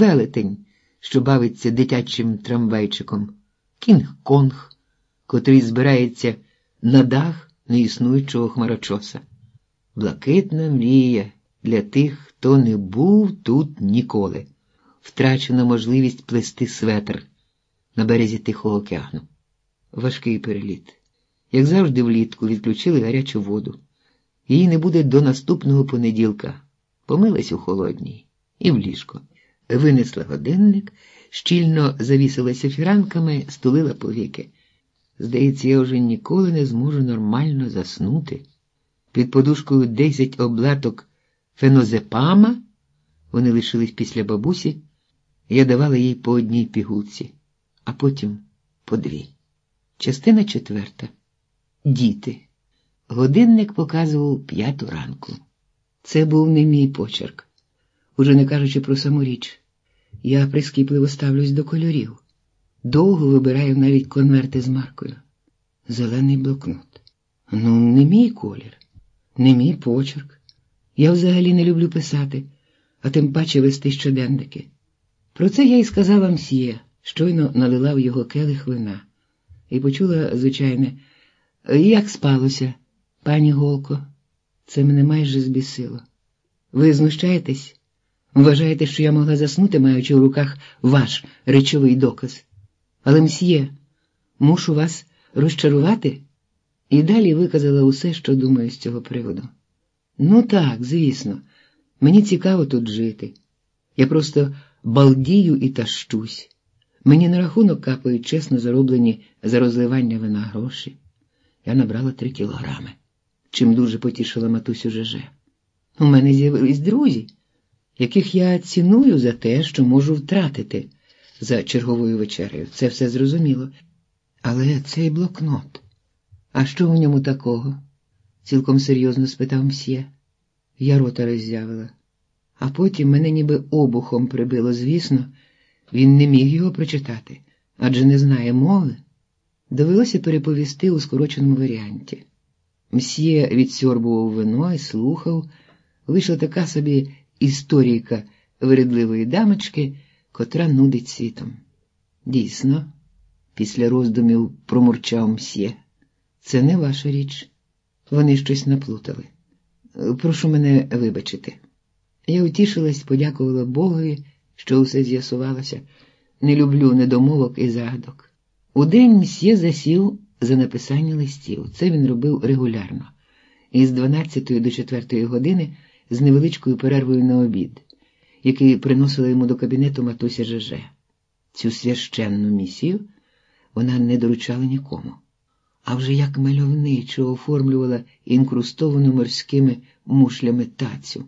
велетень, що бавиться дитячим трамвайчиком, кінг-конг, котрий збирається на дах неіснуючого хмарочоса. Блакитна мрія для тих, хто не був тут ніколи, втрачена можливість плести светр на березі Тихого океану. Важкий переліт. Як завжди, влітку відключили гарячу воду. Її не буде до наступного понеділка. Помилась у холодній і в ліжко. Винесла годинник, щільно завісилася фіранками, стулила повіки. Здається, я вже ніколи не зможу нормально заснути. Під подушкою десять облаток фенозепама, вони лишились після бабусі, я давала їй по одній пігулці, а потім по дві. Частина четверта. Діти. Годинник показував п'яту ранку. Це був не мій почерк. Уже не кажучи про саму річ. Я прискіпливо ставлюсь до кольорів. Довго вибираю навіть конверти з маркою. Зелений блокнот. Ну, не мій колір, не мій почерк. Я взагалі не люблю писати, а тим паче вести щоденники. Про це я й сказала мсьє, щойно налила в його келих вина, і почула, звичайне, як спалося, пані Голко. Це мене майже збісило. Ви знущаєтесь? Вважаєте, що я могла заснути, маючи в руках ваш речовий доказ. Але, мсьє, мушу вас розчарувати? І далі виказала усе, що думаю з цього приводу. Ну так, звісно, мені цікаво тут жити. Я просто балдію і тащусь. Мені на рахунок капають чесно зароблені за розливання вина гроші. Я набрала три кілограми, чим дуже потішила матусю Жеже. У мене з'явились друзі, яких я ціную за те, що можу втратити за черговою вечерею. Це все зрозуміло. Але цей блокнот. А що в ньому такого? цілком серйозно спитав мсьє. Я рота роззявила. А потім мене ніби обухом прибило, звісно, він не міг його прочитати, адже не знає мови. Довелося переповісти у скороченому варіанті. Мсьє відсьорбував вино і слухав, вийшла така собі історійка вередливої дамочки, котра нудить світом. Дійсно, після роздумів промурчав мсьє. Це не ваша річ. Вони щось наплутали. Прошу мене вибачити. Я утішилась, подякувала Богові, що усе з'ясувалося. Не люблю недомовок і загадок. Удень мсьє засів за написання листів. Це він робив регулярно, із 12 до 4 години з невеличкою перервою на обід, який приносила йому до кабінету матуся Жеже. Цю священну місію вона не доручала нікому, а вже як мальовничо оформлювала інкрустовану морськими мушлями тацю.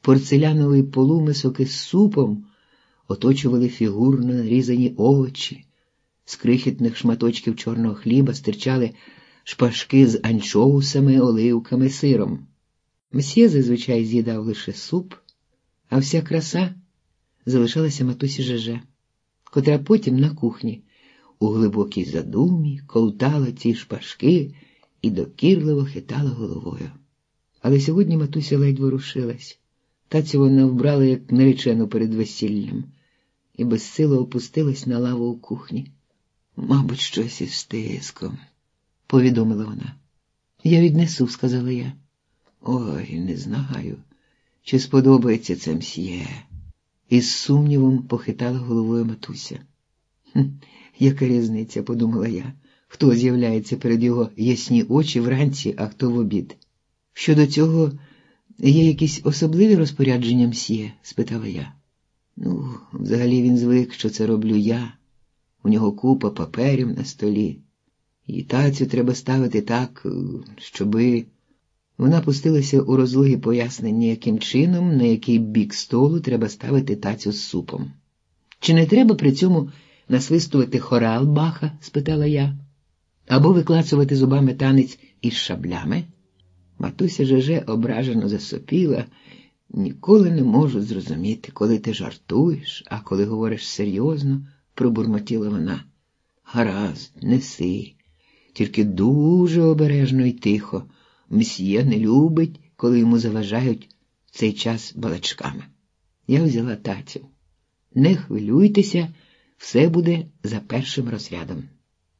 Порцеляновий полумисок із супом оточували фігурно нарізані овочі, з крихітних шматочків чорного хліба стирчали шпажки з анчоусами, оливками, сиром. Месьє зазвичай з'їдав лише суп, а вся краса залишалася матусі Жеже, котра потім на кухні у глибокій задумі ковтала ці шпажки і докірливо хитала головою. Але сьогодні матуся ледь ворушилась. Тацю вона вбрала, як наречену перед весіллям, і безсило опустилась на лаву у кухні. Мабуть, щось із тиском, повідомила вона. Я віднесу, сказала я. Ой, не знаю, чи сподобається це мсьє. Із сумнівом похитала головою матуся. «Хм, Яка різниця, подумала я, хто з'являється перед його ясні очі вранці, а хто в обід. Щодо цього є якісь особливі розпорядження мсьє? спитала я. Ну, взагалі він звик, що це роблю я. У нього купа паперів на столі. І тацю треба ставити так, щоби. Вона пустилася у розлогі пояснення, яким чином, на який бік столу треба ставити тацю з супом. Чи не треба при цьому насвистувати хорал баха? спитала я, або виклацувати зубами танець із шаблями? Матуся Жеже ображено засопіла. Ніколи не можу зрозуміти, коли ти жартуєш, а коли говориш серйозно, пробурмотіла вона. Гаразд, неси, тільки дуже обережно й тихо. Мсьє не любить, коли йому заважають в цей час балачками. Я взяла тацю. Не хвилюйтеся, все буде за першим розрядом.